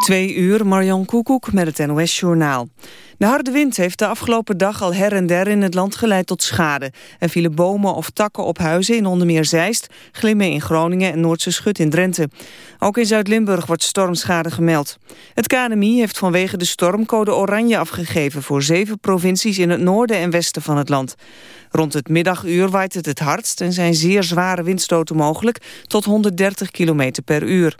Twee uur, Marjan Koekoek met het NOS-journaal. De harde wind heeft de afgelopen dag al her en der in het land geleid tot schade. Er vielen bomen of takken op huizen in onder meer Zeist, Glimmen in Groningen en Noordse Schut in Drenthe. Ook in Zuid-Limburg wordt stormschade gemeld. Het KNMI heeft vanwege de storm code oranje afgegeven voor zeven provincies in het noorden en westen van het land. Rond het middaguur waait het het hardst en zijn zeer zware windstoten mogelijk tot 130 km per uur.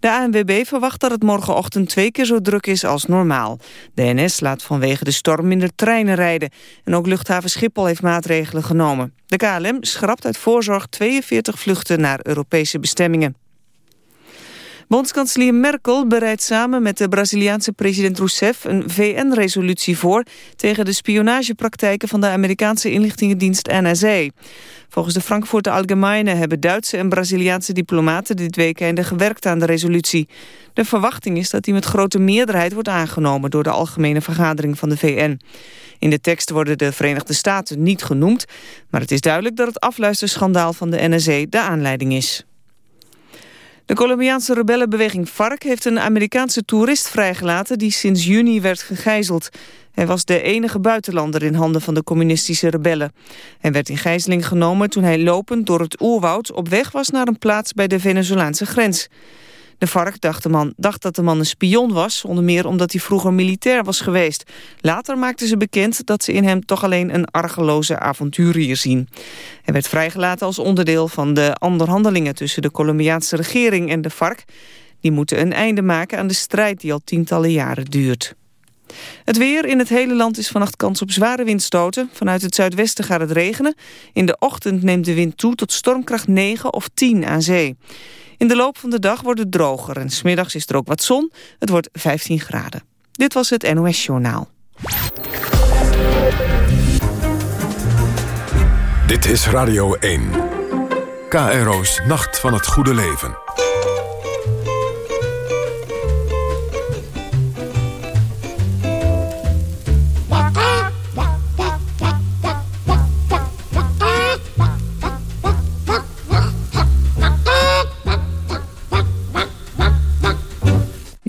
De ANWB verwacht dat het morgenochtend twee keer zo druk is als normaal. De NS laat vanwege de storm minder treinen rijden. En ook luchthaven Schiphol heeft maatregelen genomen. De KLM schrapt uit voorzorg 42 vluchten naar Europese bestemmingen. Bondskanselier Merkel bereidt samen met de Braziliaanse president Rousseff een VN-resolutie voor tegen de spionagepraktijken van de Amerikaanse inlichtingendienst NSA. Volgens de Frankfurter Allgemeine hebben Duitse en Braziliaanse diplomaten dit weekend gewerkt aan de resolutie. De verwachting is dat die met grote meerderheid wordt aangenomen door de Algemene Vergadering van de VN. In de tekst worden de Verenigde Staten niet genoemd, maar het is duidelijk dat het afluisterschandaal van de NSA de aanleiding is. De Colombiaanse rebellenbeweging FARC heeft een Amerikaanse toerist vrijgelaten die sinds juni werd gegijzeld. Hij was de enige buitenlander in handen van de communistische rebellen. Hij werd in gijzeling genomen toen hij lopend door het oerwoud op weg was naar een plaats bij de Venezolaanse grens. De vark dacht, de man, dacht dat de man een spion was, onder meer omdat hij vroeger militair was geweest. Later maakten ze bekend dat ze in hem toch alleen een argeloze avonturier zien. Hij werd vrijgelaten als onderdeel van de onderhandelingen tussen de Colombiaanse regering en de vark. Die moeten een einde maken aan de strijd die al tientallen jaren duurt. Het weer in het hele land is vannacht kans op zware windstoten. Vanuit het zuidwesten gaat het regenen. In de ochtend neemt de wind toe tot stormkracht 9 of 10 aan zee. In de loop van de dag wordt het droger en smiddags is er ook wat zon. Het wordt 15 graden. Dit was het NOS Journaal. Dit is Radio 1. KRO's Nacht van het Goede Leven.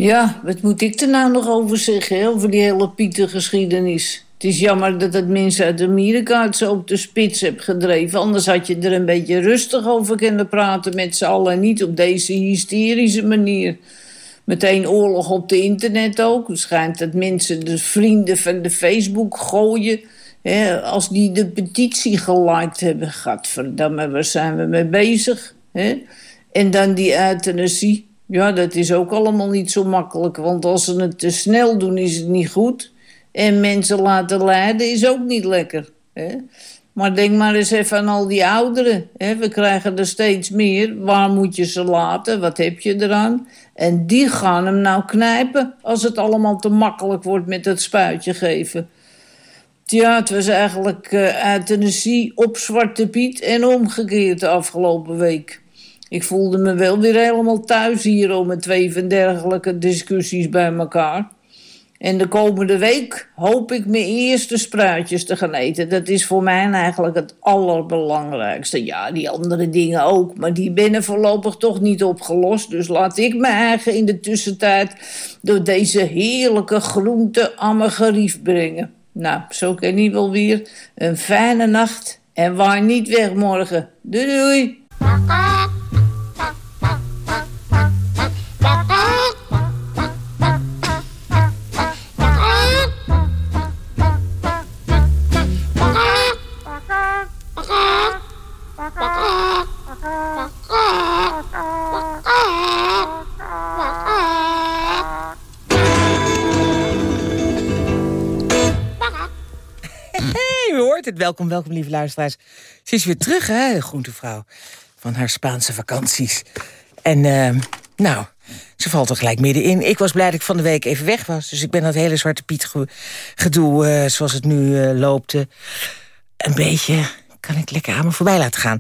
Ja, wat moet ik er nou nog over zeggen, over die hele Pieter-geschiedenis? Het is jammer dat het mensen uit Amerika het zo op de spits heeft gedreven. Anders had je er een beetje rustig over kunnen praten met z'n allen. Niet op deze hysterische manier. Meteen oorlog op de internet ook. Het schijnt dat mensen de vrienden van de Facebook gooien... Hè, als die de petitie geliked hebben. Gadverdamme, waar zijn we mee bezig? Hè? En dan die euthanasie. Ja, dat is ook allemaal niet zo makkelijk. Want als ze het te snel doen, is het niet goed. En mensen laten lijden is ook niet lekker. Hè? Maar denk maar eens even aan al die ouderen. Hè? We krijgen er steeds meer. Waar moet je ze laten? Wat heb je eraan? En die gaan hem nou knijpen... als het allemaal te makkelijk wordt met het spuitje geven. Tja, het was eigenlijk uh, euthanasie op Zwarte Piet... en omgekeerd de afgelopen week. Ik voelde me wel weer helemaal thuis hier om met twee van dergelijke discussies bij elkaar. En de komende week hoop ik mijn eerste spruitjes te gaan eten. Dat is voor mij eigenlijk het allerbelangrijkste. Ja, die andere dingen ook, maar die binnen voorlopig toch niet opgelost. Dus laat ik me eigen in de tussentijd door deze heerlijke groente aan gerief brengen. Nou, zo ken je wel weer. Een fijne nacht en waar niet weg morgen. Doei doei! Welkom, welkom lieve luisteraars. Ze is weer terug, hè, groentevrouw. Van haar Spaanse vakanties. En uh, nou, ze valt er gelijk middenin. Ik was blij dat ik van de week even weg was. Dus ik ben dat hele Zwarte Piet gedoe, uh, zoals het nu uh, loopt... een beetje kan ik lekker aan me voorbij laten gaan.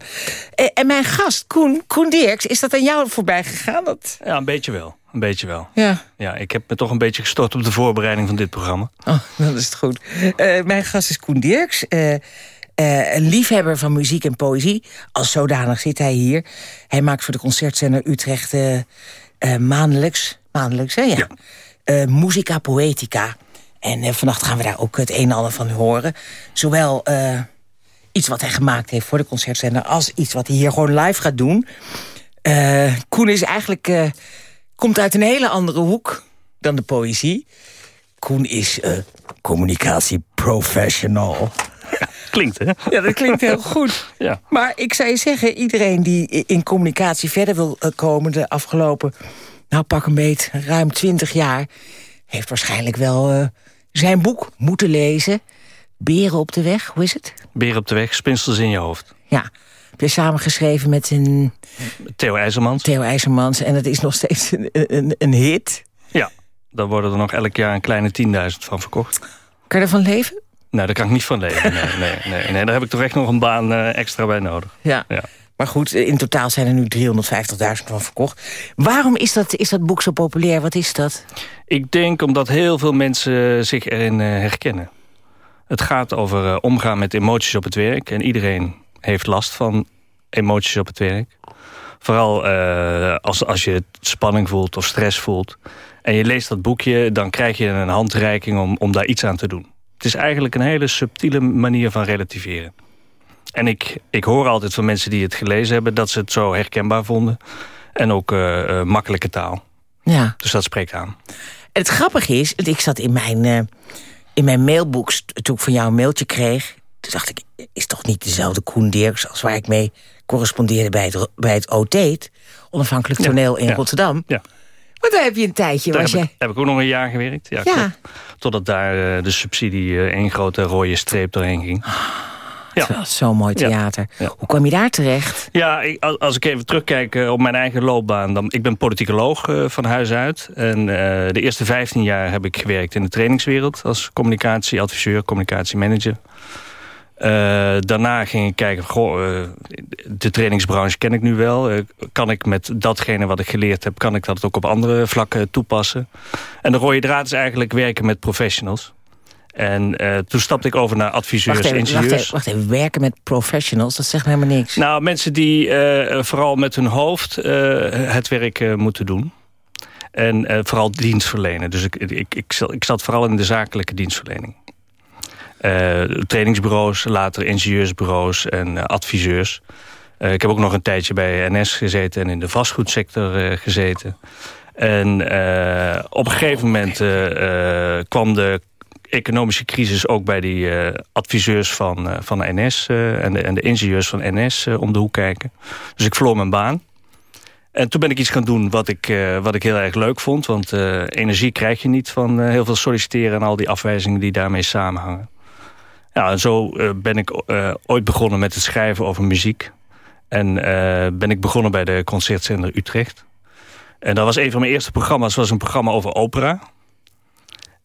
en mijn gast, Koen, Koen Dirks, is dat aan jou voorbij gegaan? Dat... Ja, een beetje wel. Een beetje wel. Ja. ja, ik heb me toch een beetje gestort op de voorbereiding van dit programma. Oh, dat is het goed. Uh, mijn gast is Koen Dirks. Uh, uh, een liefhebber van muziek en poëzie. Als zodanig zit hij hier. Hij maakt voor de concertzender Utrecht eh, maandelijks. Maandelijks, hè? Ja. Eh, Musica Poetica. En eh, vannacht gaan we daar ook het een en ander van horen. Zowel eh, iets wat hij gemaakt heeft voor de concertzender... als iets wat hij hier gewoon live gaat doen. Eh, Koen is eigenlijk, eh, komt uit een hele andere hoek dan de poëzie. Koen is eh, communicatieprofessional. Klinkt, hè? Ja, dat klinkt heel goed. Ja. Maar ik zou je zeggen, iedereen die in communicatie verder wil eh, komen... de afgelopen, nou pak een beet, ruim twintig jaar... heeft waarschijnlijk wel eh, zijn boek moeten lezen. Beren op de weg, hoe is het? Beer op de weg, spinsels in je hoofd. Ja, heb je samengeschreven met een Theo IJzermans. Theo IJzermans... en het is nog steeds een, een, een hit. Ja, daar worden er nog elk jaar een kleine 10.000 van verkocht. Kan je ervan leven? Nou, daar kan ik niet van leven. Nee, nee, nee, nee. Daar heb ik toch echt nog een baan eh, extra bij nodig. Ja. Ja. Maar goed, in totaal zijn er nu 350.000 van verkocht. Waarom is dat, is dat boek zo populair? Wat is dat? Ik denk omdat heel veel mensen zich erin eh, herkennen. Het gaat over eh, omgaan met emoties op het werk. En iedereen heeft last van emoties op het werk. Vooral eh, als, als je spanning voelt of stress voelt. En je leest dat boekje, dan krijg je een handreiking om, om daar iets aan te doen. Het is eigenlijk een hele subtiele manier van relativeren. En ik, ik hoor altijd van mensen die het gelezen hebben... dat ze het zo herkenbaar vonden. En ook eh, eh, makkelijke taal. Ja. Dus dat spreekt aan. Het grappige is, ik zat in mijn, eh, in mijn mailbox toen ik van jou een mailtje kreeg. Toen dacht ik, is toch niet dezelfde Koen Dirks als waar ik mee correspondeerde bij het, bij het OT, het onafhankelijk toneel in ja. Rotterdam. Ja. Want daar heb je een tijdje, Daar was heb, jij... heb ik ook nog een jaar gewerkt. Ja, Ja. Totdat daar eh, de subsidie eh, één grote rode streep doorheen ging. Ja. Terwijl het Zo'n mooi Ja. theater. Ja. Hoe kwam je daar terecht? Ja, ik, als- ik even terugkijk eh, op mijn eigen loopbaan. Dan, ik ben politicoloog van huis uit. En de eerste 15 jaar heb ik gewerkt in de trainingswereld. Als communicatieadviseur, communicatiemanager. Eh, daarna ging ik kijken, goh, eh, de trainingsbranche ken ik nu wel. Eh, kan ik met datgene wat ik geleerd heb, kan ik dat ook op andere vlakken toepassen? En de rode draad is eigenlijk werken met professionals. En toen stapte ik over naar adviseurs, Wacht even, ingenieurs. wacht, even, wacht even, werken met professionals, dat zegt helemaal niks. Nou, mensen die vooral met hun hoofd het werk moeten doen. En vooral dienst verlenen. Dus ik, ik, ik, ik zat vooral in de zakelijke dienstverlening. Eh, trainingsbureaus, later ingenieursbureaus en eh, adviseurs. Eh, ik heb ook nog een tijdje bij NS gezeten en in de vastgoedsector gezeten. En op een gegeven moment kwam de economische crisis ook bij die adviseurs van, van NS en, de, en de ingenieurs van NS om de hoek kijken. Dus ik verloor mijn baan. En toen ben ik iets gaan doen wat ik, wat ik heel erg leuk vond. Want energie krijg je niet van heel veel solliciteren... en al die afwijzingen die daarmee samenhangen. En zo eh, ben ik eh, ooit begonnen met het schrijven over muziek. En eh, ben ik begonnen bij de Concertzender Utrecht. En dat was een van mijn eerste programma's. was een programma over opera.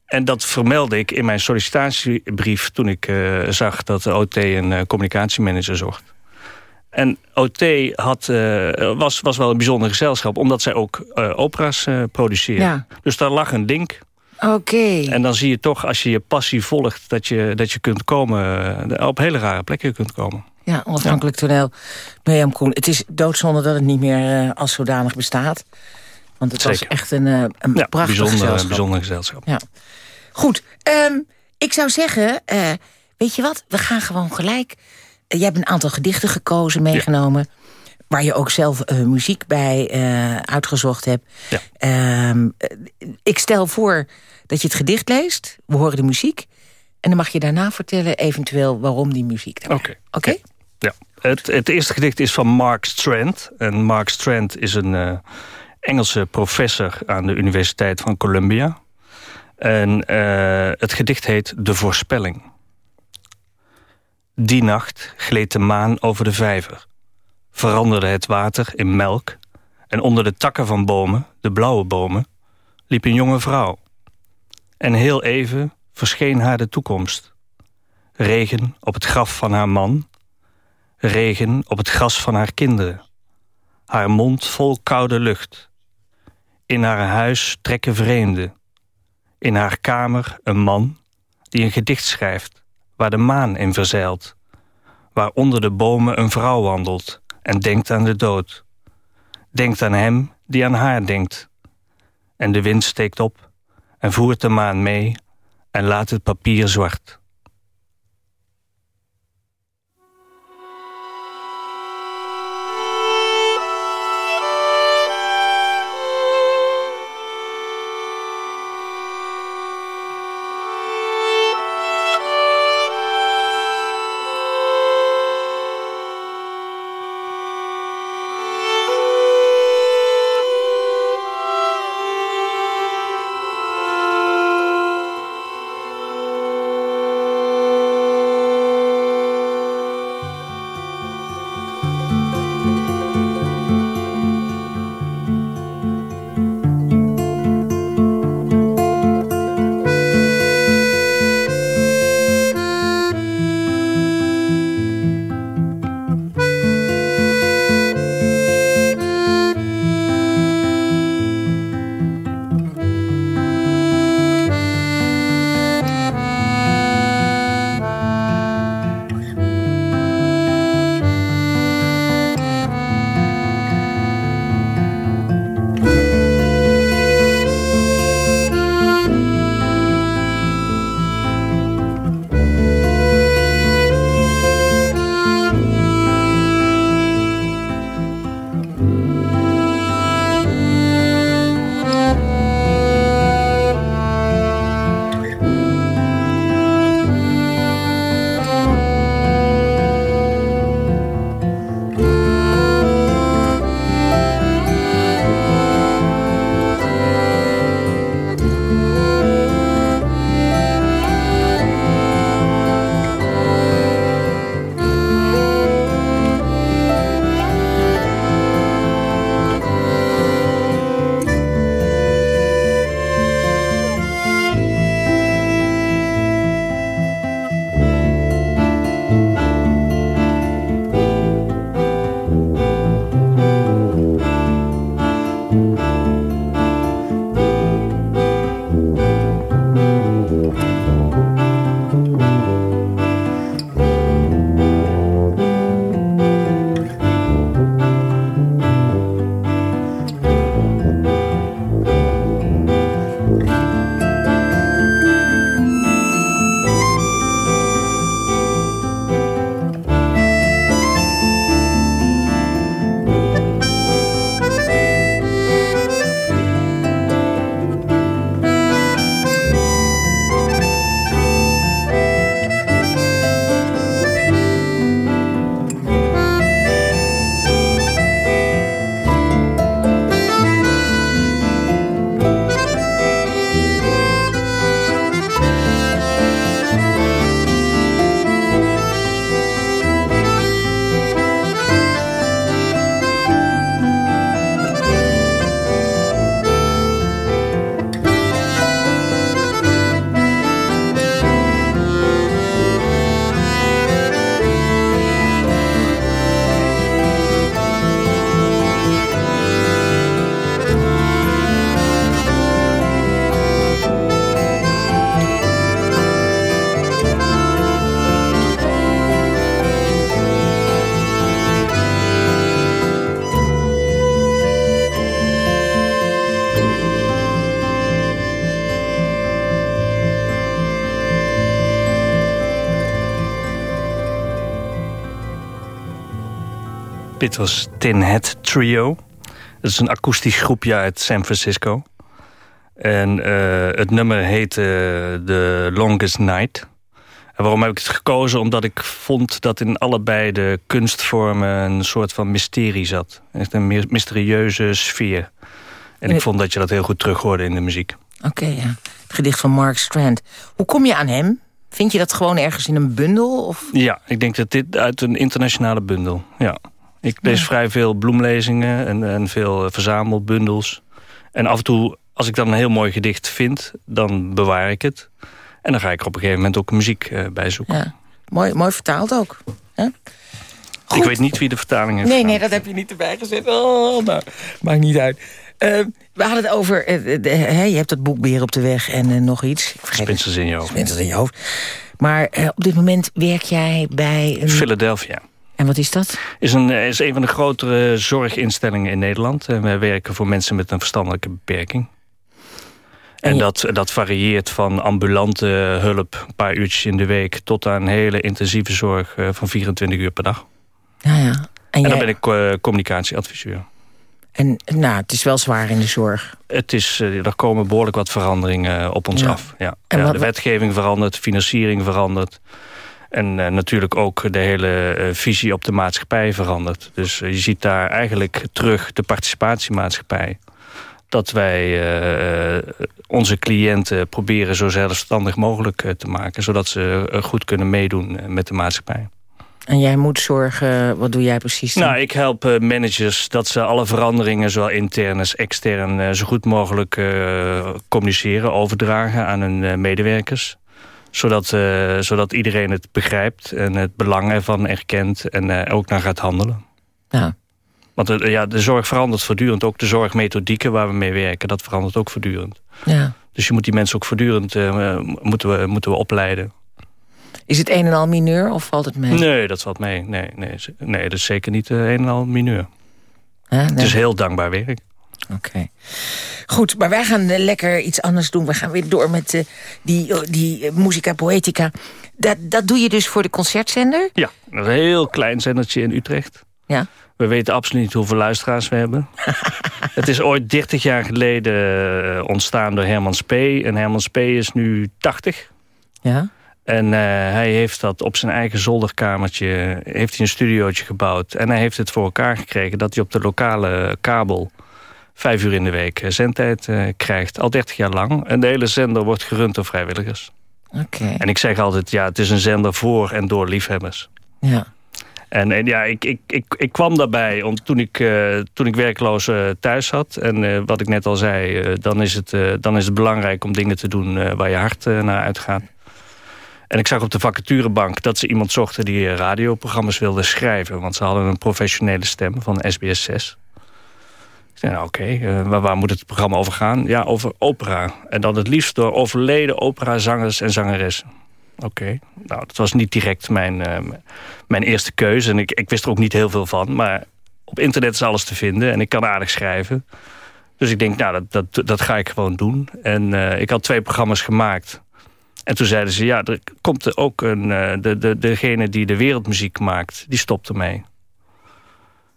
En dat vermeldde ik in mijn sollicitatiebrief... toen ik zag dat de OT een eh, communicatiemanager zocht. En OT had, was, was wel een bijzonder gezelschap... omdat zij ook opera's produceren. Ja. Dus daar lag een link. Oké. En dan zie je toch, als je je passie volgt... dat je, dat je kunt komen, eh, op hele rare plekken kunt komen. Ja, onafhankelijk toneel. Mirjam Koen, het is doodzonde dat het niet meer eh, als zodanig bestaat. Want het was echt een, eh, een Ja, prachtig bijzonder, gezelschap. bijzonder gezelschap. Ja. Goed, ehm, ik zou zeggen, weet je wat, we gaan gewoon gelijk. Jij hebt een aantal gedichten gekozen, meegenomen... waar je ook zelf eh, muziek bij eh, uitgezocht hebt. Ja. Ehm, eh, ik stel voor dat je het gedicht leest, we horen de muziek... en dan mag je daarna vertellen eventueel waarom die muziek. Oké. Oké? Ja. Het, het eerste gedicht is van Mark Strand. En Mark Strand is een eh, Engelse professor aan de Universiteit van Columbia. En het gedicht heet De Voorspelling. Die nacht gleed de maan over de vijver. Veranderde het water in melk. En onder de takken van bomen, de blauwe bomen, liep een jonge vrouw. En heel even verscheen haar de toekomst. Regen op het graf van haar man. Regen op het gras van haar kinderen. Haar mond vol koude lucht. In haar huis trekken vreemden. In haar kamer een man die een gedicht schrijft... waar de maan in verzeilt. Waar onder de bomen een vrouw wandelt en denkt aan de dood. Denkt aan hem die aan haar denkt. En de wind steekt op en voert de maan mee en laat het papier zwart. Dit was Tin Head Trio. Het is een akoestisch groepje uit San Francisco. En uh, het nummer heet uh, The Longest Night. En waarom heb ik het gekozen? Omdat ik vond dat in allebei de kunstvormen... een soort van mysterie zat. Echt een mysterieuze sfeer. En ik vond dat je dat heel goed terug hoorde in de muziek. Oké, ja. Het gedicht van Mark Strand. Hoe kom je aan hem? Vind je dat gewoon ergens in een bundel? Of? Ja, ik denk dat dit uit een internationale bundel, ja. Ik lees vrij veel bloemlezingen en, en veel eh, verzamelbundels. En af en toe, als ik dan een heel mooi gedicht vind, dan bewaar ik het. En dan ga ik er op een gegeven moment ook muziek uh, bij zoeken. Ja. Mooi, mooi vertaald ook. Ik weet niet wie de vertaling heeft. Nee, nee, dat heb je niet erbij gezet. Oh, nou, maakt niet uit. Uh, we hadden het over, uh, de, je hebt het boek Beer op de weg en nog iets. Spinsels in je hoofd. Spinsels in je hoofd. Maar op dit moment werk jij bij... Een... Philadelphia. En En wat is dat? Is een, is een van de grotere zorginstellingen in Nederland. wij werken voor mensen met een verstandelijke beperking. En, dat, dat varieert van ambulante hulp, een paar uurtjes in de week... tot aan hele intensieve zorg van 24 uur per dag. Ja, ja. En, en dan ben ik communicatieadviseur. En nou, het is wel zwaar in de zorg. Het is, uh, er komen behoorlijk wat veranderingen op ons af. Ja. En ja, de wetgeving verandert, de financiering verandert. En uh, natuurlijk ook de hele uh, visie op de maatschappij verandert. Dus je ziet daar eigenlijk terug de participatiemaatschappij. Dat wij onze cliënten proberen zo zelfstandig mogelijk te maken. Zodat ze goed kunnen meedoen met de maatschappij. En jij moet zorgen, wat doe jij precies? Nou, ik help managers dat ze alle veranderingen, zowel intern als extern, zo goed mogelijk communiceren, overdragen aan hun medewerkers. Zodat, zodat iedereen het begrijpt en het belang ervan erkent en ook naar gaat handelen. Ja. Want ja, de zorg verandert voortdurend. Ook de zorgmethodieken waar we mee werken, dat verandert ook voortdurend. Ja. Dus je moet die mensen ook voortdurend moeten we, moeten we opleiden. Is het een en al mineur of valt het mee? Nee, dat valt mee. Nee, nee, nee dat is zeker niet een en al mineur. Het is heel dankbaar werk. Oké. Goed, maar wij gaan lekker iets anders doen. We gaan weer door met uh, die, uh, die uh, Musica Poetica. Dat, dat doe je dus voor de concertzender? Ja, een heel klein zendertje in Utrecht. Ja. We weten absoluut niet hoeveel luisteraars we hebben. het is ooit 30 jaar geleden ontstaan door Herman Spee. En Herman Spee is nu 80. Ja. En uh, hij heeft dat op zijn eigen zolderkamertje, heeft hij een studiootje gebouwd. En hij heeft het voor elkaar gekregen dat hij op de lokale kabel vijf uur in de week eh, zendtijd uh, krijgt. Al 30 jaar lang. En de hele zender wordt gerund door vrijwilligers. Oké. En ik zeg altijd, ja, het is een zender voor en door liefhebbers. Ja. En, en ja, ik, ik, ik, ik kwam daarbij om, toen, ik, uh, toen ik werkloos uh, thuis zat. En uh, wat ik net al zei, dan, is het, dan is het belangrijk om dingen te doen waar je hart naar uitgaat. En ik zag op de vacaturebank dat ze iemand zochten die eh, radioprogramma's wilde schrijven. Want ze hadden een professionele stem van SBS 6. Ik zei, nou oké, okay, uh, waar, moet het programma over gaan? Ja, over opera. En dan het liefst door overleden operazangers en zangeressen. Oké, nou dat was niet direct mijn, uh, mijn eerste keuze. En ik, ik wist er ook niet heel veel van. Maar op internet is alles te vinden en ik kan aardig schrijven. Dus ik denk, nou, dat, dat, dat ga ik gewoon doen. En uh, ik had twee programma's gemaakt. En toen zeiden ze, ja, er komt ook een... De, de, degene die de wereldmuziek maakt, die stopt ermee.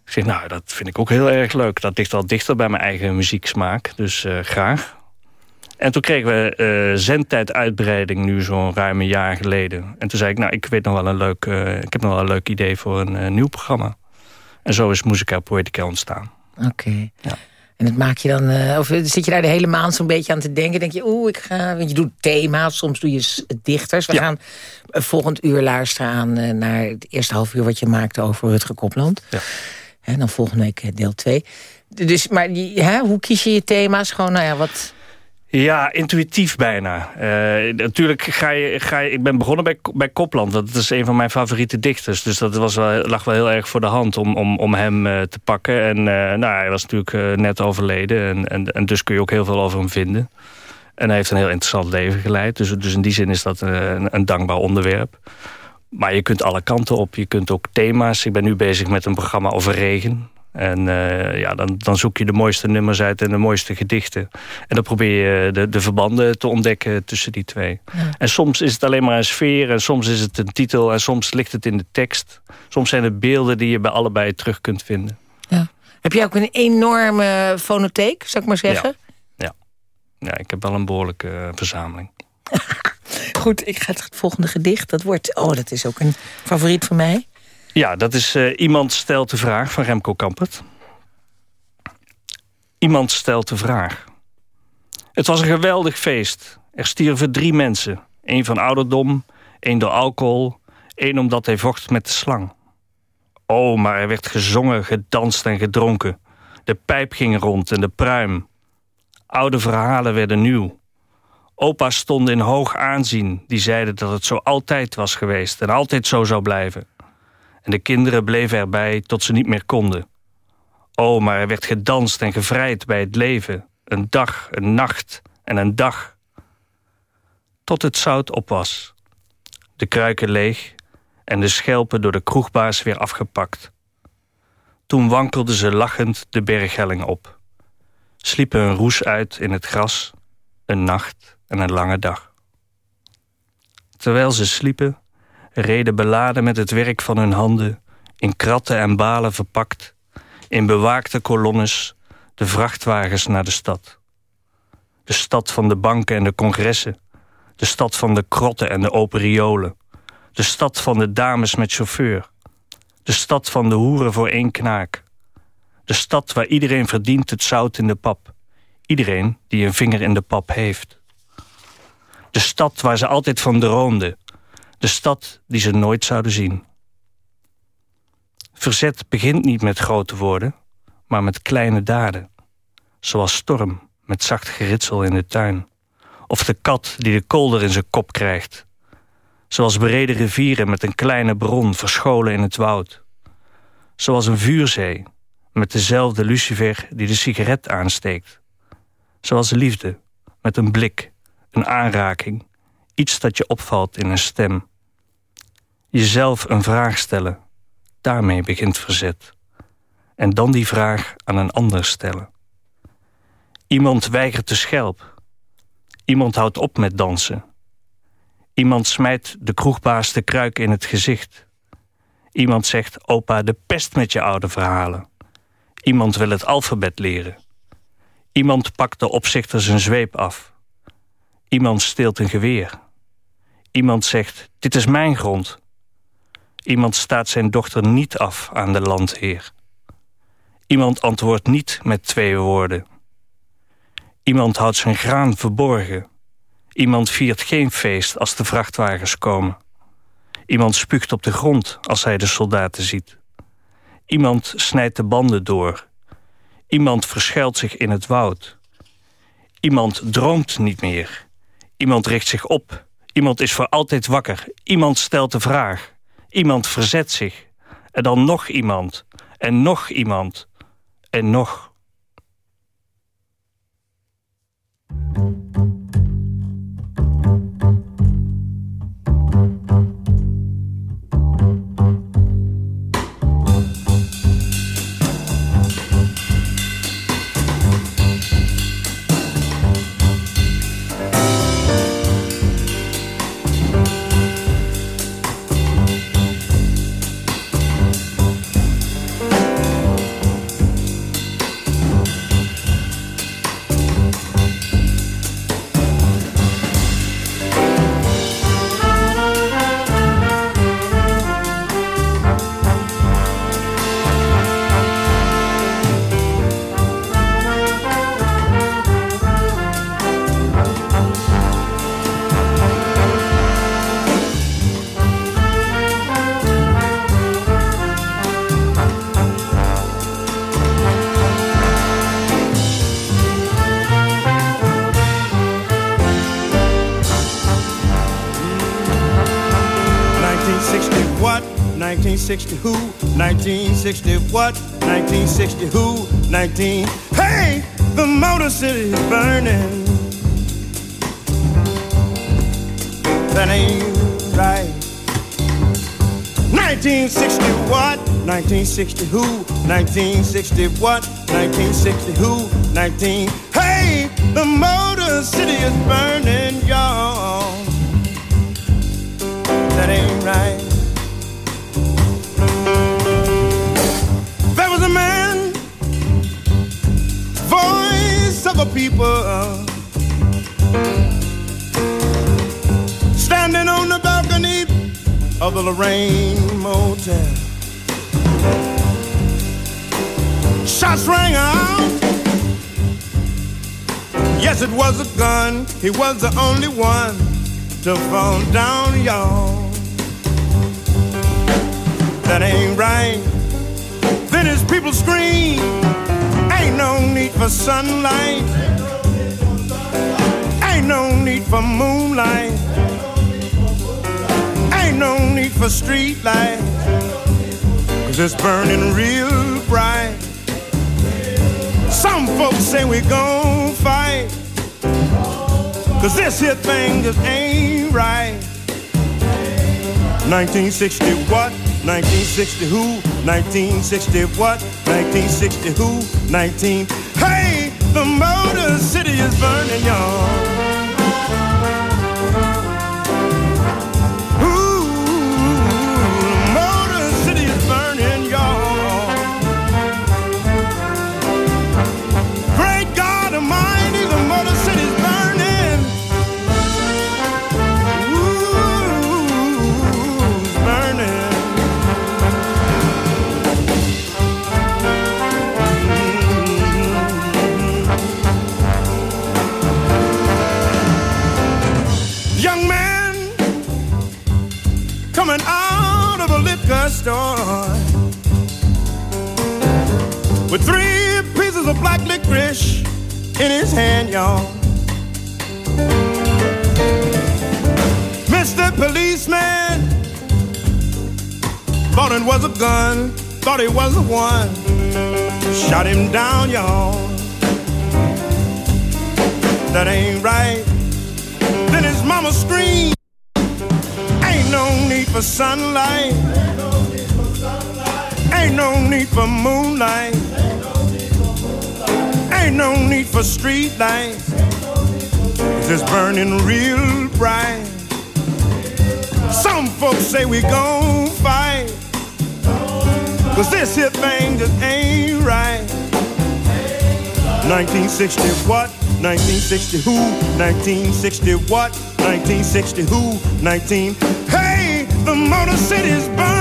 Ik zeg, nou, dat vind ik ook heel erg leuk. Dat ligt wel dichter bij mijn eigen muzieksmaak. Dus uh, graag. En toen kregen we uh, zendtijduitbreiding nu zo'n ruim een jaar geleden. En toen zei ik, nou, ik, weet nog wel een leuk, ik heb nog wel een leuk idee voor een nieuw programma. En zo is Musica Poetica ontstaan. Oké. Ja. En dat maak je dan, uh, of zit je daar de hele maand zo'n beetje aan te denken? Denk je, oeh, ik ga, want je doet thema's, soms doe je dichters. We gaan volgend uur luisteren aan uh, naar het eerste half uur wat je maakte over Rutger Kopland. Ja. En dan volgende week deel 2. Dus, maar hoe kies je je thema's? Gewoon, nou ja, wat... Ja, intuïtief bijna. Uh, natuurlijk ga je, ga je... Ik ben begonnen bij, bij Kopland. Dat is een van mijn favoriete dichters. Dus dat was wel, lag wel heel erg voor de hand om, om, om hem uh, te pakken. En nou, hij was natuurlijk net overleden. En, en, en dus kun je ook heel veel over hem vinden. En hij heeft een heel interessant leven geleid. Dus, dus in die zin is dat een, een dankbaar onderwerp. Maar je kunt alle kanten op. Je kunt ook thema's. Ik ben nu bezig met een programma over regen. En uh, ja, dan, dan zoek je de mooiste nummers uit en de mooiste gedichten. En dan probeer je de, de verbanden te ontdekken tussen die twee. Ja. En soms is het alleen maar een sfeer en soms is het een titel... en soms ligt het in de tekst. Soms zijn het beelden die je bij allebei terug kunt vinden. Ja. Heb jij ook een enorme fonotheek, zou ik maar zeggen? Ja, ja. ja ik heb wel een behoorlijke uh, verzameling. Goed, ik ga het volgende gedicht. Dat wordt, oh, dat is ook een favoriet van mij. Ja, dat is uh, Iemand stelt de vraag van Remco Kampert. Iemand stelt de vraag. Het was een geweldig feest. Er stierven drie mensen. Eén van ouderdom, één door alcohol... één omdat hij vocht met de slang. Oh, maar er werd gezongen, gedanst en gedronken. De pijp ging rond en de pruim. Oude verhalen werden nieuw. Opa's stonden in hoog aanzien. Die zeiden dat het zo altijd was geweest en altijd zo zou blijven. En de kinderen bleven erbij tot ze niet meer konden. Oh, maar er werd gedanst en gevrijd bij het leven. Een dag, een nacht en een dag. Tot het zout op was. De kruiken leeg en de schelpen door de kroegbaas weer afgepakt. Toen wankelden ze lachend de berghelling op. Sliepen een roes uit in het gras, een nacht en een lange dag. Terwijl ze sliepen, reden beladen met het werk van hun handen, in kratten en balen verpakt, in bewaakte kolonnes, de vrachtwagens naar de stad. De stad van de banken en de congressen, de stad van de krotten en de open riolen, de stad van de dames met chauffeur, de stad van de hoeren voor één knaak, de stad waar iedereen verdient het zout in de pap, iedereen die een vinger in de pap heeft. De stad waar ze altijd van droomden. De stad die ze nooit zouden zien. Verzet begint niet met grote woorden, maar met kleine daden. Zoals storm met zacht geritsel in de tuin. Of de kat die de kolder in zijn kop krijgt. Zoals brede rivieren met een kleine bron verscholen in het woud. Zoals een vuurzee met dezelfde lucifer die de sigaret aansteekt. Zoals liefde met een blik een aanraking, iets dat je opvalt in een stem. Jezelf een vraag stellen, daarmee begint verzet. En dan die vraag aan een ander stellen. Iemand weigert de schelp. Iemand houdt op met dansen. Iemand smijt de kroegbaas de kruik in het gezicht. Iemand zegt, opa, de pest met je oude verhalen. Iemand wil het alfabet leren. Iemand pakt de opzichter zijn zweep af. Iemand steelt een geweer. Iemand zegt, dit is mijn grond. Iemand staat zijn dochter niet af aan de landheer. Iemand antwoordt niet met twee woorden. Iemand houdt zijn graan verborgen. Iemand viert geen feest als de vrachtwagens komen. Iemand spuugt op de grond als hij de soldaten ziet. Iemand snijdt de banden door. Iemand verschuilt zich in het woud. Iemand droomt niet meer. Iemand richt zich op. Iemand is voor altijd wakker. Iemand stelt de vraag. Iemand verzet zich. En dan nog iemand. En nog iemand. En nog. 1960 who? 1960 what? 1960 who? 19. Hey, the Motor City is burning. That ain't right. 1960 what? 1960 who? 1960 what? 1960 who? 19. Hey, the Motor City is burning, y'all. That ain't right. People standing on the balcony of the Lorraine Motel. Shots rang out. Yes, it was a gun. He was the only one to fall down, y'all. That ain't right. Then his people scream. Ain't no need for sunlight. Ain't no need for moonlight. Ain't no need for street light. Cause it's burning real bright. Some folks say we gon' fight. Cause this here thing just ain't right. 1960 what? 1960 who? 1960 what? 1960 who? 19. Hey, the Motor City is burning, y'all. Store with three pieces of black licorice in his hand, y'all. Mr. Policeman thought it was a gun, thought it was the one. Shot him down, y'all. That ain't right. Then his mama screamed. Ain't no need for sunlight. Ain't no need for moonlight. Ain't no need for street lights. It's just burning real bright. Some folks say we gon' fight. Cause this here thing just ain't right. 1960 what? 1960 who? 1960 what? 1960 who? 19. Hey, the Motor City's burning.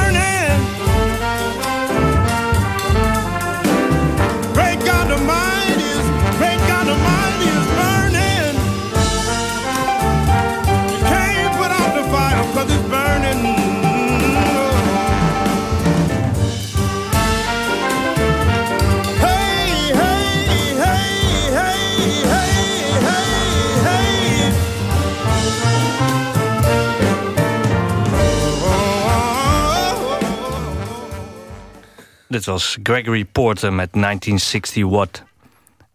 Dit was Gregory Porter met 1960 Watt.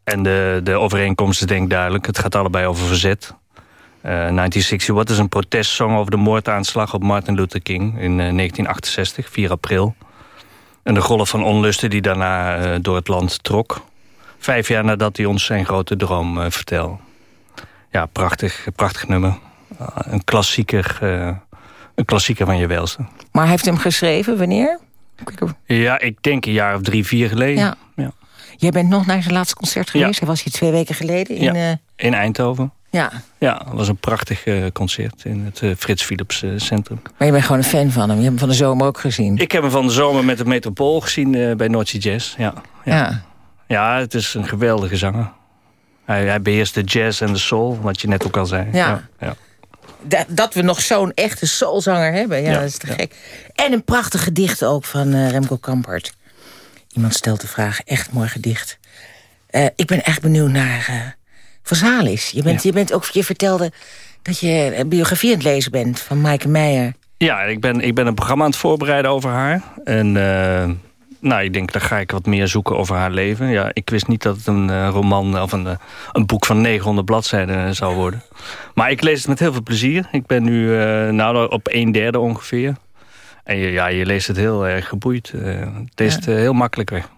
En de, de overeenkomst denk ik duidelijk. Het gaat allebei over verzet. Uh, 1960 Watt is een protestsong over de moordaanslag op Martin Luther King in 1968, eh, 4 april. En de golf van onlusten die daarna uh, door het land trok. Vijf jaar nadat hij ons zijn grote droom vertelde. Ja, prachtig, prachtig nummer. een, klassieker, een klassieker van je welste. Maar heeft hem geschreven wanneer? Ja, ik denk een jaar of drie, vier geleden. Ja. ja. Jij bent nog naar zijn laatste concert geweest? Hij was hier twee weken geleden in... Ja, uh... in Eindhoven. Ja. Ja, het was een prachtig uh, concert in het uh, Frits Philips Centrum. Maar je bent gewoon een fan van hem. Je hebt hem van de zomer ook gezien. Ik heb hem van de zomer met de Metropool gezien bij Noordse Jazz. Ja. Ja. ja. ja. het is een geweldige zanger. Hij, hij beheerst de jazz en de soul, wat je net ook al zei. ja. ja dat we nog zo'n echte soulzanger hebben. Ja, dat is te gek. En een prachtig gedicht ook van uh, Remco Kampert. Iemand stelt de vraag, echt mooi gedicht. Uh, ik ben echt benieuwd naar uh, Vazalis. Je bent, je bent ook, je vertelde dat je een biografie aan het lezen bent van Maaike Meijer. Ja, ik ben, ik ben een programma aan het voorbereiden over haar. En nou, ik denk, daar ga ik wat meer zoeken over haar leven. Ja, ik wist niet dat het een uh, roman of een, uh, een boek van 900 bladzijden zou worden. Maar ik lees het met heel veel plezier. Ik ben nu uh, nou, op een derde ongeveer. En je, ja, je leest het heel erg geboeid. het is ja. heel makkelijk weg.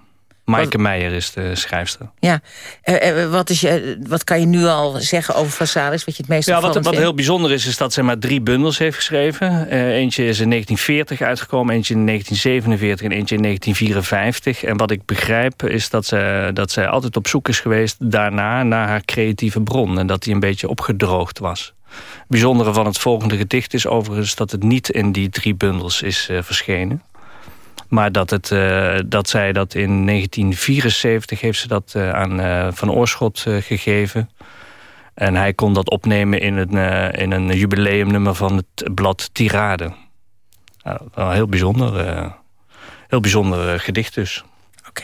Maaike Meijer is de schrijfster. Ja, uh, wat, is je, wat kan je nu al zeggen over Vasalis, wat je het meest ja, wat, wat heel bijzonder is, is dat ze maar drie bundels heeft geschreven. Uh, eentje is in 1940 uitgekomen, eentje in 1947 en eentje in 1954. En wat ik begrijp is dat ze, dat zij altijd op zoek is geweest daarna naar haar creatieve bron. En dat die een beetje opgedroogd was. Het bijzondere van het volgende gedicht is overigens dat het niet in die drie bundels is uh, verschenen. Maar dat, het, uh, dat zij dat in 1974 heeft ze dat uh, aan uh, Van Oorschot gegeven. En hij kon dat opnemen in een, in een jubileumnummer van het blad Tirade. heel bijzonder, heel bijzonder gedicht dus. Oké.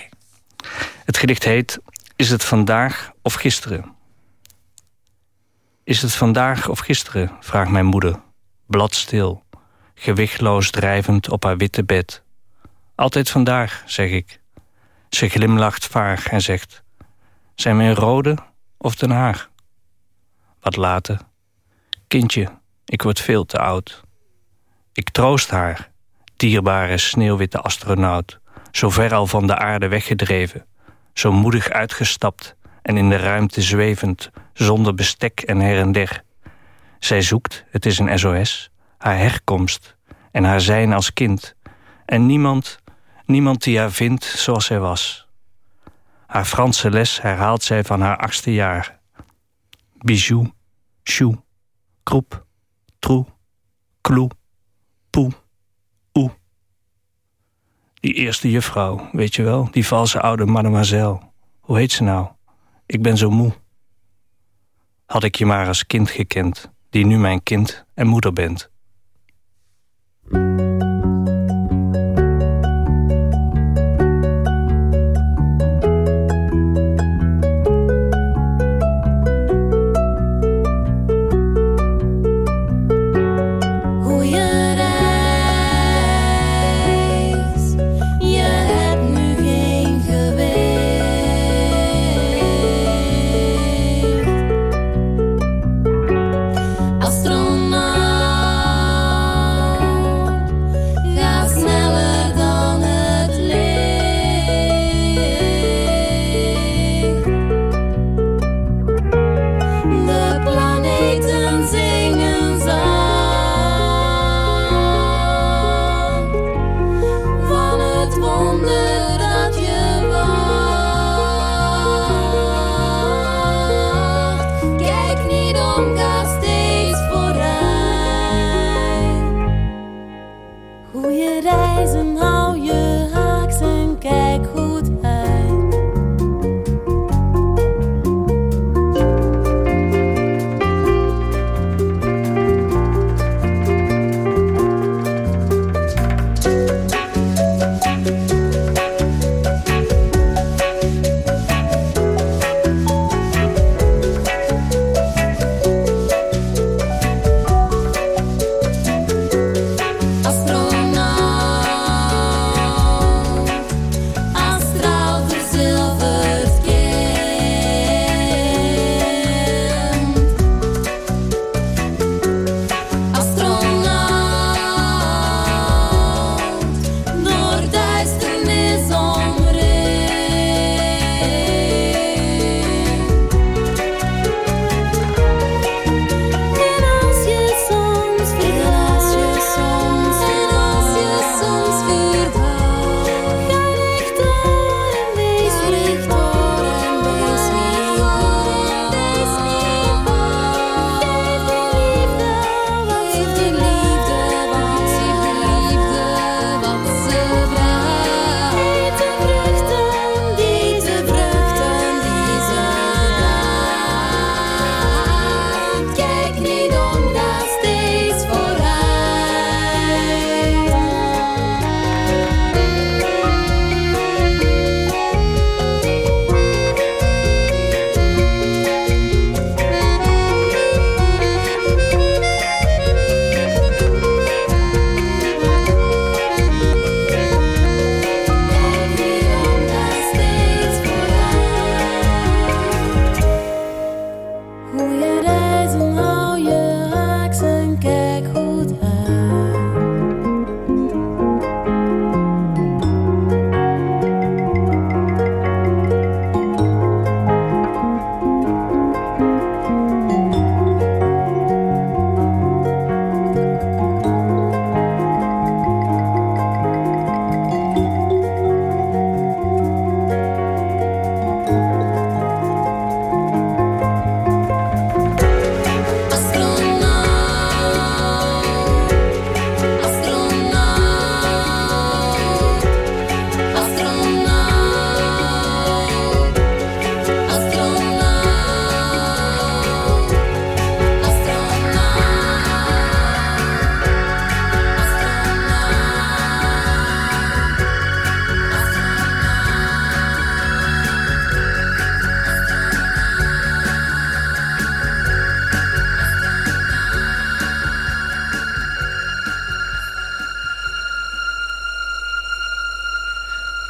Het gedicht heet Is het vandaag of gisteren? Is het vandaag of gisteren, vraagt mijn moeder, bladstil, gewichtloos drijvend op haar witte bed altijd vandaag, zeg ik. Ze glimlacht vaag en zegt... Zijn we in Rode of Den Haag? Wat later. Kindje, ik word veel te oud. Ik troost haar, dierbare sneeuwwitte astronaut, zo ver al van de aarde weggedreven, zo moedig uitgestapt en in de ruimte zwevend, zonder bestek en her en der. Zij zoekt, het is een SOS, haar herkomst en haar zijn als kind. En niemand, niemand die haar vindt zoals zij was. Haar Franse les herhaalt zij van haar achtste jaar. Bijou, chou, kroep, troe, kloe, poe, oe. Die eerste juffrouw, weet je wel, die valse oude mademoiselle. Hoe heet ze nou? Ik ben zo moe. Had ik je maar als kind gekend, die nu mijn kind en moeder bent.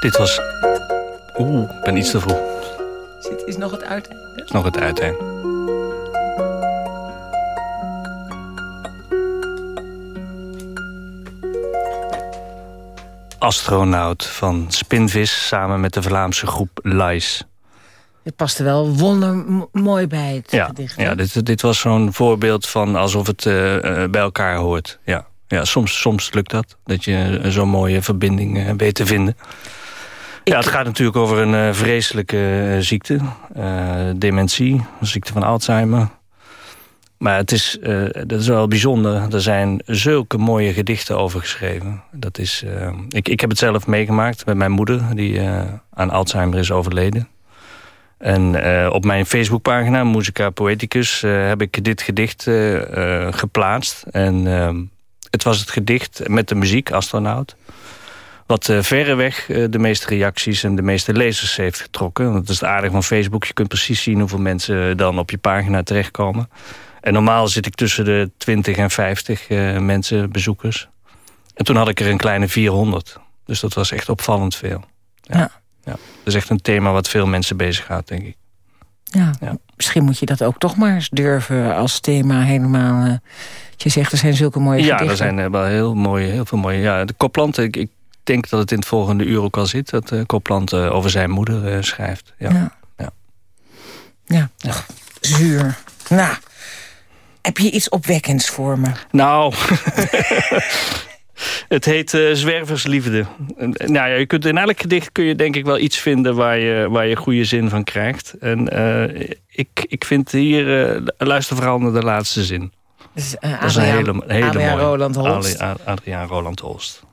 Dit was... Oeh, ik ben iets te vroeg. Dit is nog het uiteinde. is nog het uiteinde. astronaut van Spinvis... samen met de Vlaamse groep Lies. Het paste wel wondermooi bij het ja, gedicht. Ja, dit, dit was zo'n voorbeeld van alsof het uh, bij elkaar hoort. Ja, ja soms, soms lukt dat, dat je zo'n mooie verbinding uh, weet te vinden. Ja, het gaat natuurlijk over een vreselijke ziekte. dementie, een ziekte van Alzheimer. Maar het is, uh, dat is wel bijzonder. Er zijn zulke mooie gedichten over geschreven. Dat is, uh, ik, ik heb het zelf meegemaakt met mijn moeder... die uh, aan Alzheimer is overleden. En op mijn Facebookpagina, Musica Poeticus... heb ik dit gedicht geplaatst. En het was het gedicht met de muziek, Astronaut... wat verreweg de meeste reacties en de meeste lezers heeft getrokken. Want dat is het aardige van Facebook. Je kunt precies zien hoeveel mensen dan op je pagina terechtkomen... En normaal zit ik tussen de 20 en 50 uh, eh, mensen, bezoekers. En toen had ik er een kleine 400. Dus dat was echt opvallend veel. Ja. ja. ja. Dat is echt een thema wat veel mensen bezighoudt, denk ik. Ja, ja, misschien moet je dat ook toch maar eens durven als thema helemaal... Uh, je zegt, er zijn zulke mooie ja, gedichten. Ja, er zijn uh, wel heel, mooie, heel veel mooie... Ja, de Kopland, ik, ik, denk dat het in het volgende uur ook al zit... dat uh, Kopland over zijn moeder schrijft. Ja. Ja. ja. ja. ja. zuur. Nou, heb je iets opwekkends voor me? Nou, het heet uh, Zwerversliefde. Nou ja, je kunt, in elk gedicht kun je denk ik wel iets vinden waar je, waar je goede zin van krijgt. En uh, ik, ik vind hier, uh, luister vooral naar de laatste zin. Dus, dat is een hele, hele Adriaan mooie. Roland Holst. Adriaan Roland Holst.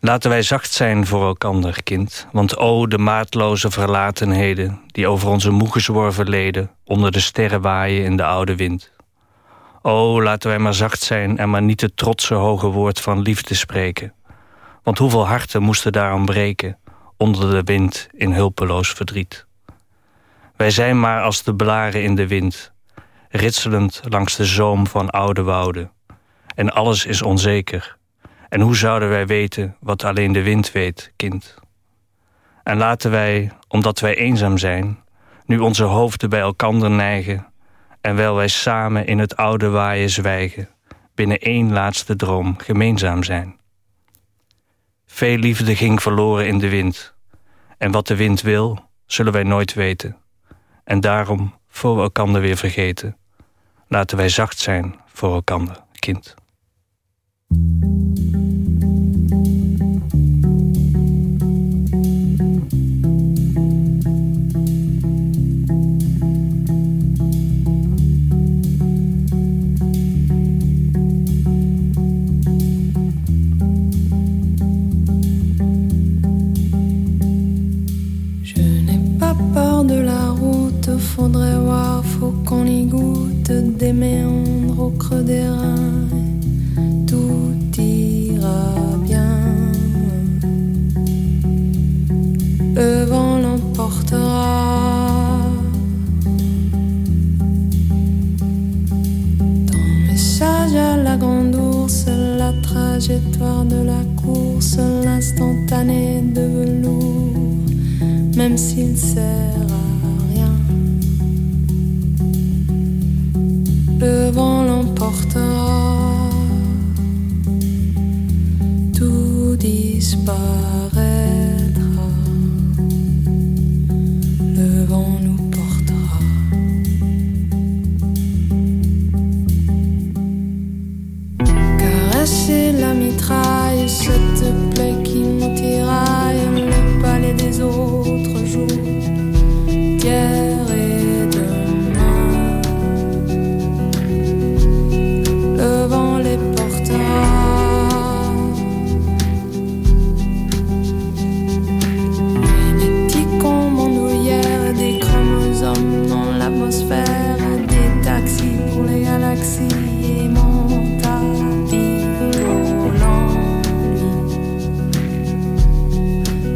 Laten wij zacht zijn voor elkander, kind. Want o, de maatloze verlatenheden... die over onze moe gezworven leden... onder de sterren waaien in de oude wind. O, laten wij maar zacht zijn en maar niet het trotse hoge woord van liefde spreken. Want hoeveel harten moesten daarom breken... onder de wind in hulpeloos verdriet. Wij zijn maar als de blaren in de wind... ritselend langs de zoom van oude wouden. En alles is onzeker en hoe zouden wij weten wat alleen de wind weet, kind? En laten wij, omdat wij eenzaam zijn, nu onze hoofden bij elkander neigen, en wel wij samen in het oude waaien zwijgen, binnen één laatste droom gemeenzaam zijn. Veel liefde ging verloren in de wind, en wat de wind wil, zullen wij nooit weten. En daarom, voor we elkander weer vergeten, laten wij zacht zijn voor elkander, kind. Goûte des au creux des reins. Tout ira bien. Le vent l'emportera. Ton message à la grande ours, la trajectoire de la course, l'instantané de velours, même s'il sert le vent l'emportera, tout disparaîtra, le vent nous portera. Caresser la mitraille,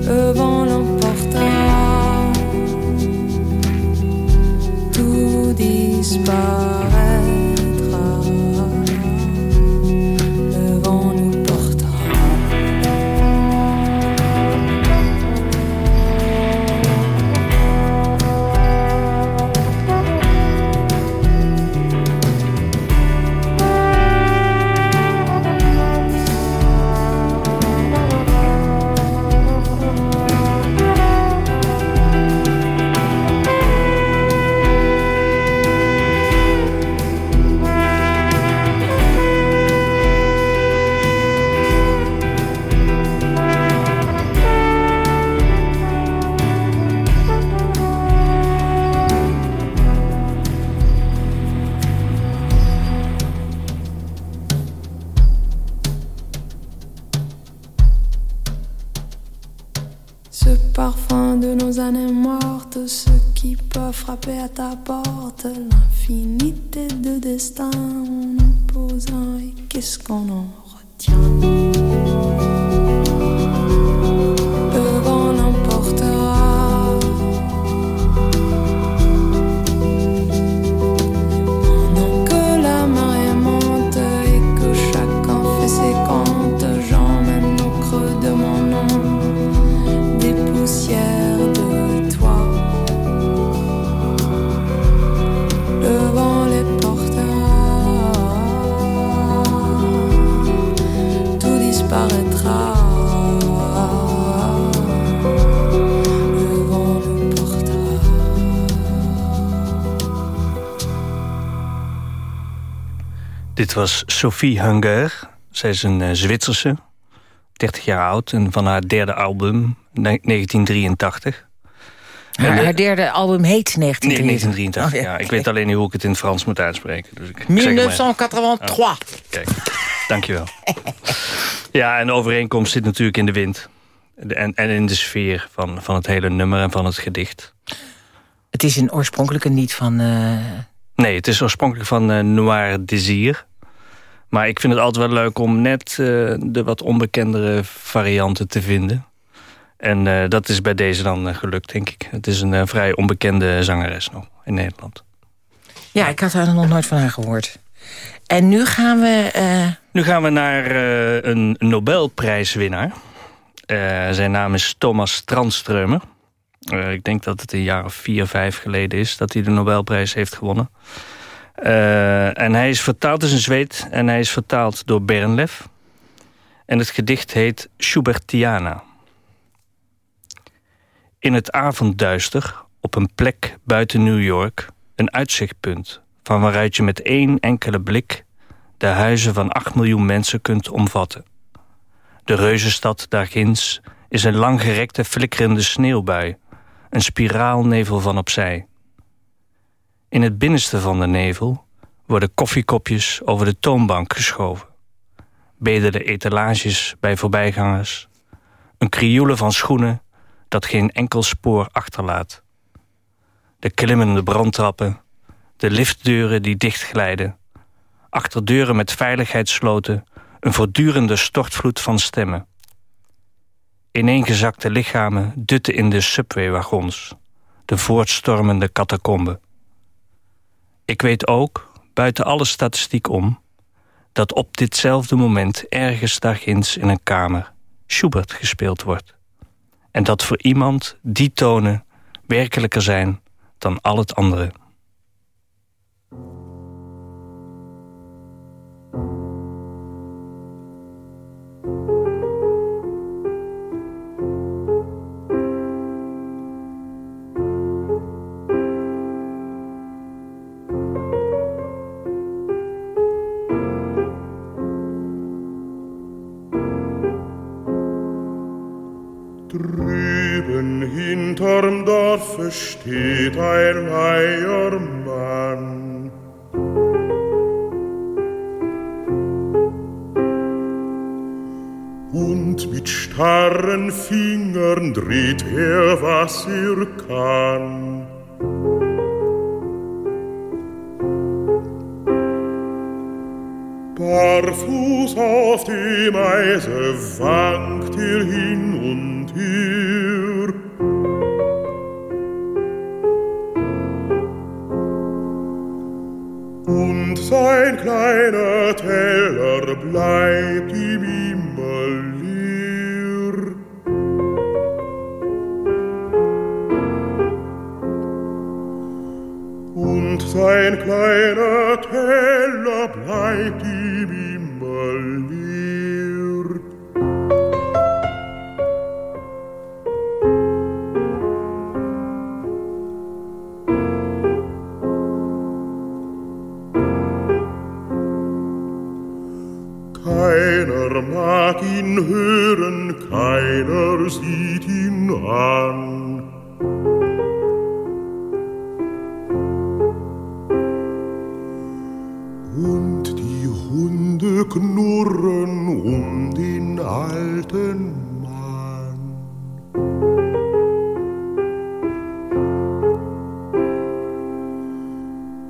le vent. Tout disparaît. Dit was Sophie Hunger. Zij is een uh, Zwitserse, 30 jaar oud... en van haar derde album, 1983. Haar, haar derde album heet 1983. Nee, ja. Ik weet alleen niet hoe ik het in het Frans moet uitspreken. Dus ik 1983. Oh, kijk, dankjewel. ja, en de overeenkomst zit natuurlijk in de wind. En, en in de sfeer van, van het hele nummer en van het gedicht. Het is een oorspronkelijke niet van... Uh... Nee, het is oorspronkelijk van uh, Noir Désir. Maar ik vind het altijd wel leuk om net uh, de wat onbekendere varianten te vinden. En uh, dat is bij deze dan gelukt, denk ik. Het is een vrij onbekende zangeres nog in Nederland. Ja, ik had er nog nooit van haar gehoord. En nu gaan we... Nu gaan we naar een Nobelprijswinnaar. zijn naam is Thomas Strandströmer. ik denk dat het een jaar of vier, vijf geleden is... dat hij de Nobelprijs heeft gewonnen. Uh, en hij is vertaald, is een Zweed, en hij is vertaald door Bernlef. En het gedicht heet Schubertiana. In het avondduister, op een plek buiten New York... een uitzichtpunt, van waaruit je met één enkele blik... de huizen van acht miljoen mensen kunt omvatten. De reuzenstad daarginds is een langgerekte flikkerende sneeuwbui... een spiraalnevel van opzij... In het binnenste van de nevel worden koffiekopjes over de toonbank geschoven. Bedelen etalages bij voorbijgangers. Een krioelen van schoenen dat geen enkel spoor achterlaat. De klimmende brandtrappen, de liftdeuren die dichtglijden. Achter deuren met veiligheidssloten een voortdurende stortvloed van stemmen. Ineengezakte lichamen dutten in de subwaywagons, de voortstormende catacomben. Ik weet ook, buiten alle statistiek om... dat op ditzelfde moment ergens daarginds in een kamer... Schubert gespeeld wordt. En dat voor iemand die tonen werkelijker zijn dan al het andere... hinterm Dorfe steht ein Leiermann. Und mit starren Fingern dreht er, was er kann. Barfuß auf dem Eise wankt er hin und her. Sein kleiner Teller bleibt ihm immer leer. Und sein kleiner Teller bleibt ihm immer mag ihn hören, keiner sieht ihn an. Und die Hunde knurren um den alten Mann.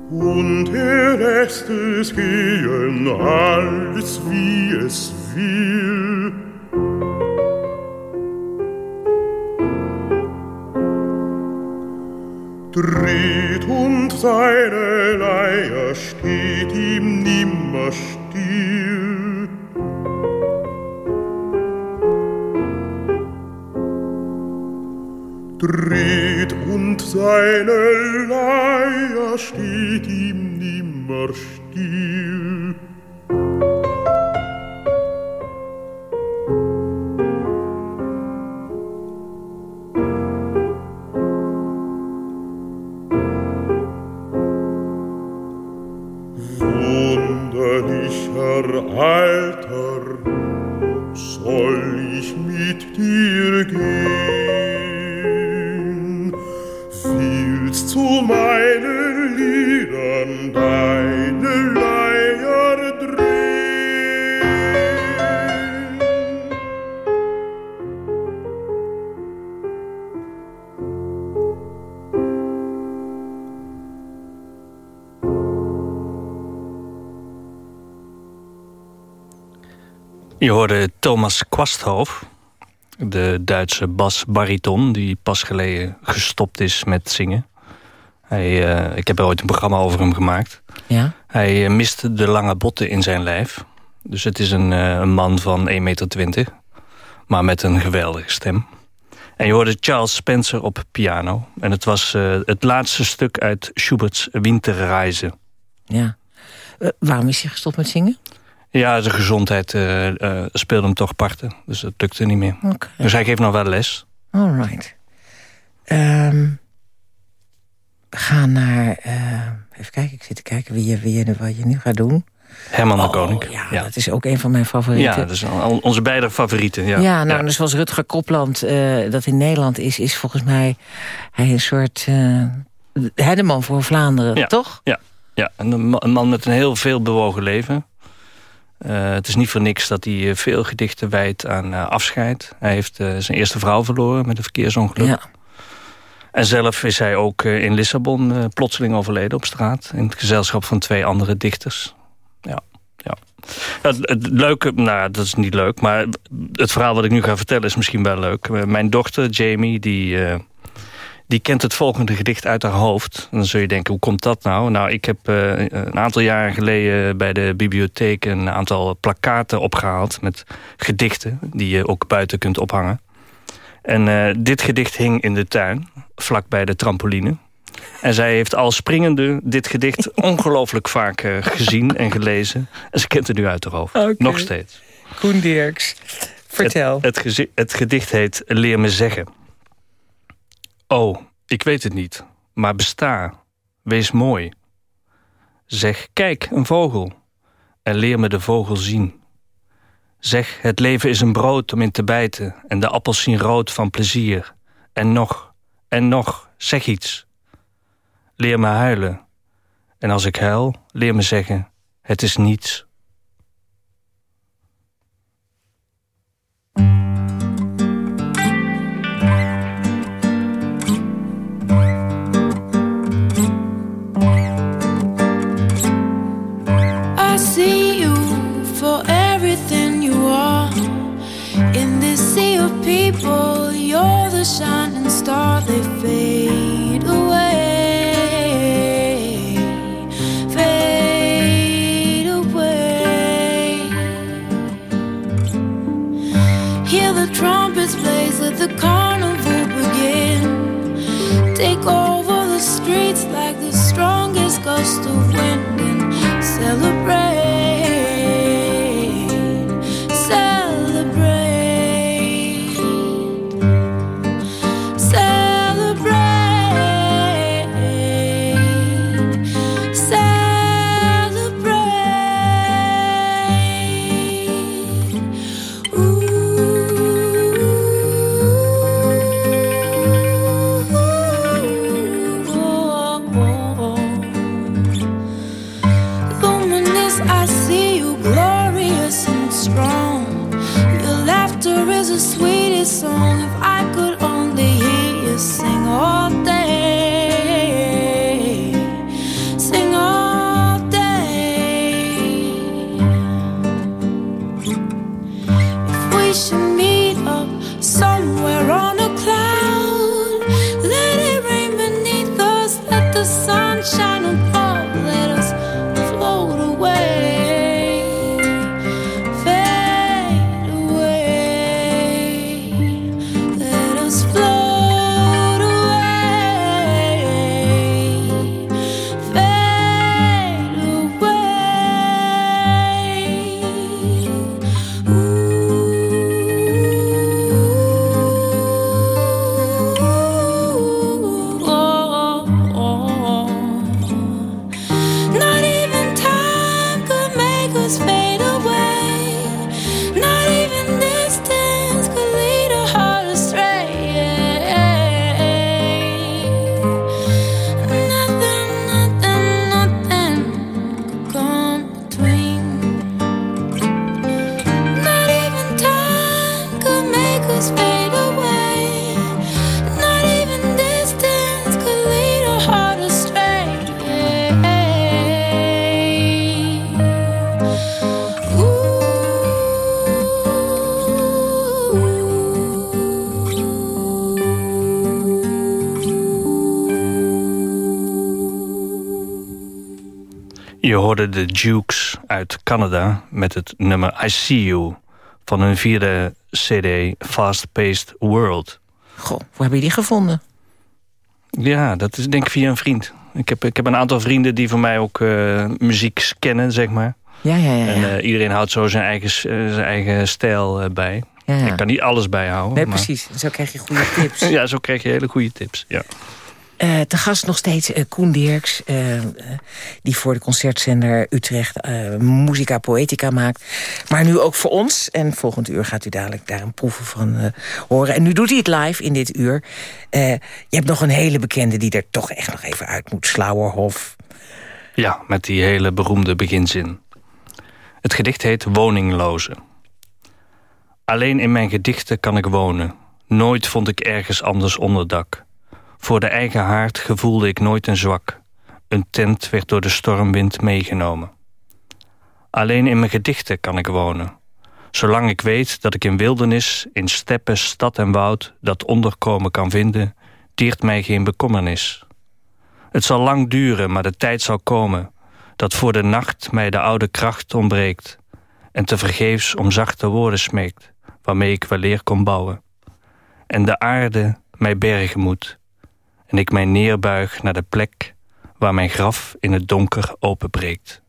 und er lässt es gehen, als wie es will. Dreht und seine Leier steht ihm nimmer still. Dreht und seine Leier steht hoorde Thomas Kwasthof, de Duitse basbariton... die pas geleden gestopt is met zingen. Hij, eh, ik heb er ooit een programma over hem gemaakt. Ja? Hij eh, miste de lange botten in zijn lijf. Dus het is een, eh, een man van 1,20 meter, maar met een geweldige stem. En je hoorde Charles Spencer op piano. En het was het laatste stuk uit Schubert's Winterreise. Ja. Waarom is hij gestopt met zingen? Ja, zijn gezondheid eh, speelde hem toch parten. Dus dat lukte niet meer. Dus hij geeft nog wel les. All right. Ehm, we gaan naar... eh, even kijken, ik zit te kijken wie je, wie je, wat je nu gaat doen. Herman de Oh, Koning. ja, ja. dat is ook een van mijn favorieten. Ja, dat is onze beide favorieten. Ja, Ja, nou, dus zoals Rutger Kopland, dat in Nederland is... is volgens mij hij een soort... Heddeman voor Vlaanderen, Ja. toch? Ja, ja. Een man met een heel veel bewogen leven. Eh, het is niet voor niks dat hij eh, veel gedichten wijdt aan eh, afscheid. Hij heeft zijn eerste vrouw verloren met een verkeersongeluk. Ja. En zelf is hij ook in Lissabon plotseling overleden op straat. In het gezelschap van twee andere dichters. Ja, ja. Het, het leuke, nou dat is niet leuk, maar het verhaal wat ik nu ga vertellen is misschien wel leuk. Mijn dochter Jamie, die, die kent het volgende gedicht uit haar hoofd. En dan zul je denken, hoe komt dat nou? Nou, ik heb eh, een aantal jaren geleden bij de bibliotheek een aantal plakaten opgehaald met gedichten die je ook buiten kunt ophangen. En eh, dit gedicht hing in de tuin, vlak bij de trampoline. En zij heeft al springende dit gedicht ongelooflijk vaak eh, gezien en gelezen. En ze kent het nu uit haar hoofd. Nog steeds. Koen Dirks, vertel. Het, het, gezi- het gedicht heet Leer me zeggen. Oh, ik weet het niet, maar besta. Wees mooi. Zeg, kijk, een vogel. En leer me de vogel zien. Zeg, het leven is een brood om in te bijten... en de appels zien rood van plezier. En nog, en nog, zeg iets. Leer me huilen. En als ik huil, leer me zeggen... het is niets. I see you for everything you are. In this sea of people, you're the shining star. They fade away, fade away. Hear the trumpets blaze, let the carnival begin. Take over the streets like the strongest and celebrate. Hoorden de Dukes uit Canada met het nummer I See You van hun vierde cd Fast Paced World. Goh, hoe heb je die gevonden? Ja, dat is denk ik via een vriend. Ik heb, ik heb een aantal vrienden die van mij ook uh, muziek kennen, zeg maar. Ja, ja, ja. ja. En uh, iedereen houdt zo zijn eigen, uh, zijn eigen stijl bij. Ja, ja. Ik kan niet alles bijhouden. Nee, maar... precies. Zo krijg je goede tips. ja, zo krijg je hele goede tips, ja. Uh, te gast nog steeds uh, Koen Dirks, uh, die voor de concertzender Utrecht Musica Poetica maakt. Maar nu ook voor ons. En volgend uur gaat u dadelijk daar een proeven van horen. En nu doet hij het live in dit uur. je hebt nog een hele bekende die er toch echt nog even uit moet. Slauerhof. Ja, met die hele beroemde beginzin. Het gedicht heet Woningloze. Alleen in mijn gedichten kan ik wonen. Nooit vond ik ergens anders onderdak. Voor de eigen haard gevoelde ik nooit een zwak. Een tent werd door de stormwind meegenomen. Alleen in mijn gedichten kan ik wonen. Zolang ik weet dat ik in wildernis, in steppen, stad en woud... dat onderkomen kan vinden, deert mij geen bekommernis. Het zal lang duren, maar de tijd zal komen... dat voor de nacht mij de oude kracht ontbreekt... en tevergeefs om zachte woorden smeekt... waarmee ik weleer kon bouwen. En de aarde mij bergen moet en ik mij neerbuig naar de plek waar mijn graf in het donker openbreekt.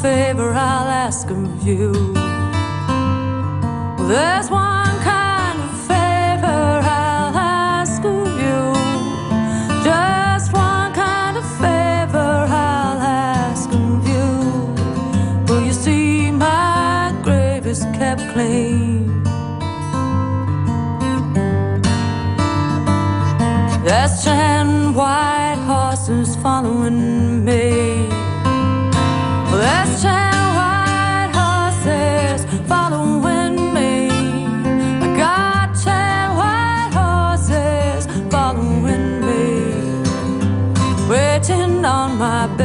Favor ask of you. There's one following me. Ten white horses following me. I got ten white horses following me, waiting on my burying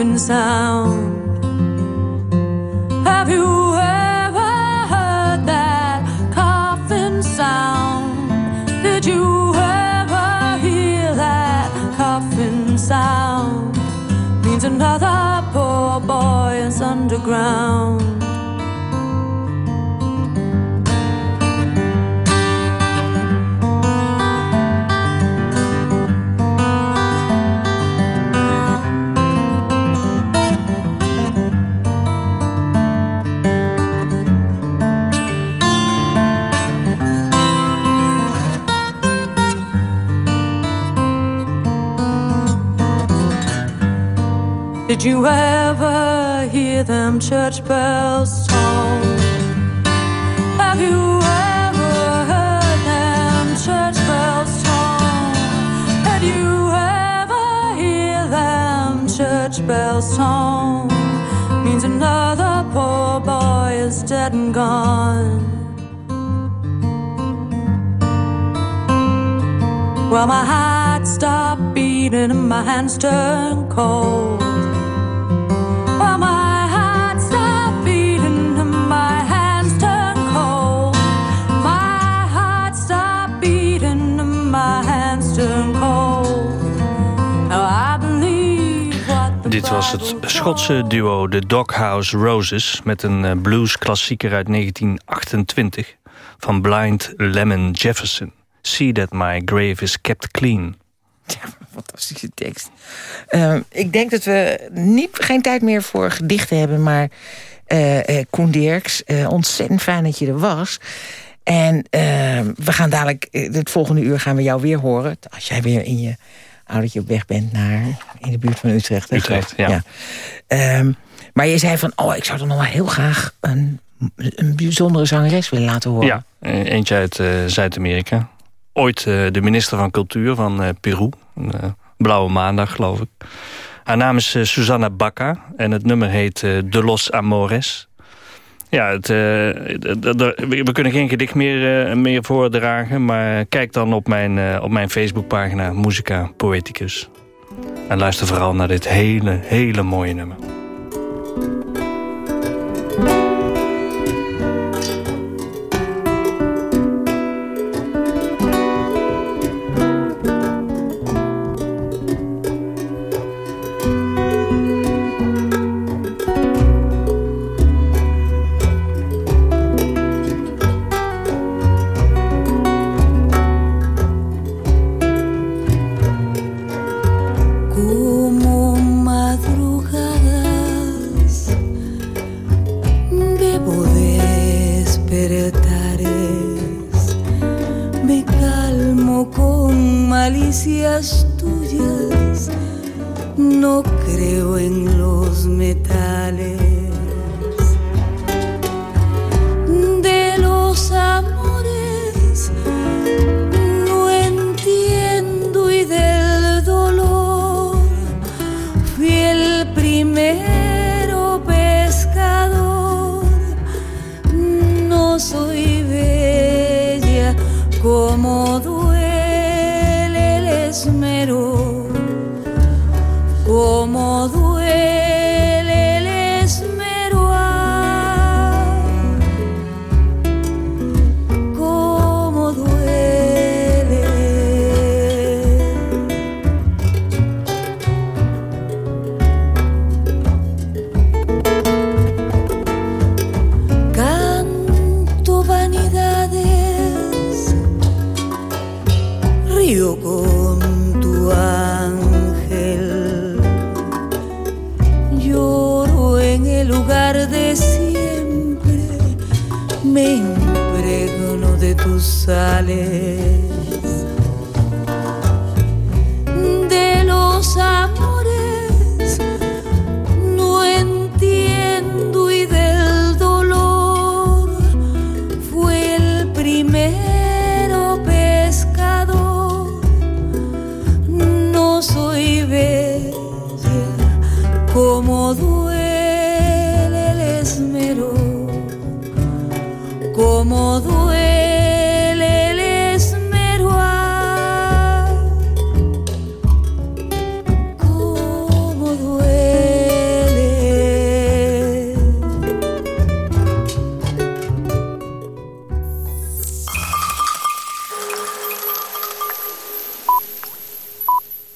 coffin sound? Have you ever heard that coffin sound? Did you ever hear that coffin sound? Means another poor boy is underground. Did you ever hear them church bells toll? Have you ever heard them church bells toll? Did you ever hear them church bells toll? Means another poor boy is dead and gone. Well, my heart stopped beating and my hands turned cold. Dit was het Schotse duo de Doghouse Roses... met een eh, bluesklassieker uit 1928 van Blind Lemon Jefferson. See that my grave is kept clean. Ja, fantastische tekst. Ehm, ik denk dat we niet, geen tijd meer voor gedichten hebben... maar eh eh, Koen Dirks, ontzettend fijn dat je er was. En ehm, we gaan dadelijk, het volgende uur gaan we jou weer horen... als jij weer in je autootje op weg bent naar... in de buurt van Utrecht. hè, Utrecht, ja. Ehm, maar je zei van, oh, ik zou dan nog wel heel graag... een, een bijzondere zangeres willen laten horen. Ja, eh, eentje uit eh, Zuid-Amerika. ooit de minister van Cultuur van Peru. Blauwe Maandag, geloof ik. Haar naam is Susanna Bacca en het nummer heet De Los Amores. Ja, het, we kunnen geen gedicht meer, meer voordragen... maar kijk dan op mijn, op mijn Facebookpagina Musica Poeticus. En luister vooral naar dit hele, hele mooie nummer.